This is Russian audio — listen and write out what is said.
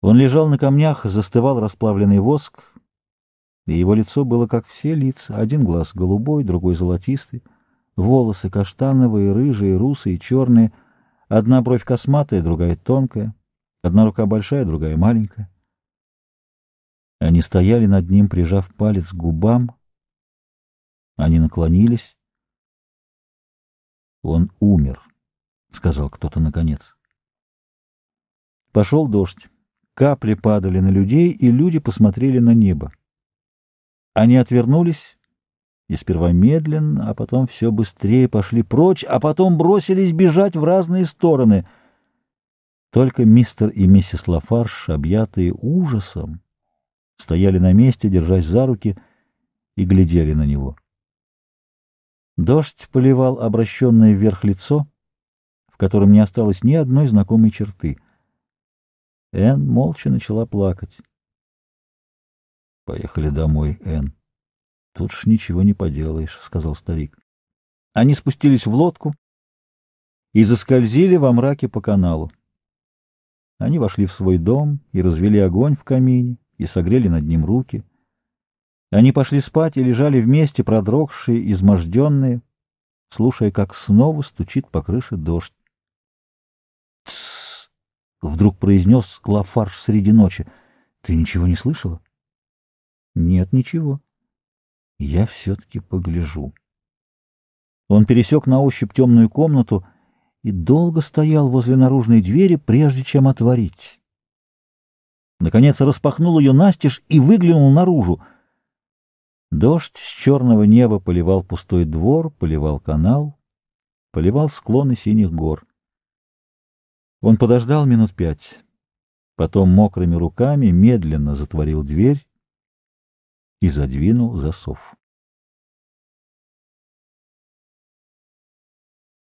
Он лежал на камнях, застывал расплавленный воск, и его лицо было как все лица. Один глаз голубой, другой золотистый, волосы каштановые, рыжие, русые, черные, одна бровь косматая, другая тонкая, одна рука большая, другая маленькая. Они стояли над ним, прижав палец к губам. Они наклонились. «Он умер», — сказал кто-то наконец. Пошел дождь. Капли падали на людей, и люди посмотрели на небо. Они отвернулись, и сперва медленно, а потом все быстрее пошли прочь, а потом бросились бежать в разные стороны. Только мистер и миссис Лафарш, объятые ужасом, стояли на месте, держась за руки, и глядели на него. Дождь поливал обращенное вверх лицо, в котором не осталось ни одной знакомой черты — Энн молча начала плакать. «Поехали домой, Энн. Тут ж ничего не поделаешь», — сказал старик. Они спустились в лодку и заскользили во мраке по каналу. Они вошли в свой дом и развели огонь в камине, и согрели над ним руки. Они пошли спать и лежали вместе, продрогшие, изможденные, слушая, как снова стучит по крыше дождь. — вдруг произнес Лафарш среди ночи. — Ты ничего не слышала? — Нет, ничего. — Я все-таки погляжу. Он пересек на ощупь темную комнату и долго стоял возле наружной двери, прежде чем отворить. Наконец распахнул ее настежь и выглянул наружу. Дождь с черного неба поливал пустой двор, поливал канал, поливал склоны синих гор. Он подождал минут пять, потом мокрыми руками медленно затворил дверь и задвинул засов.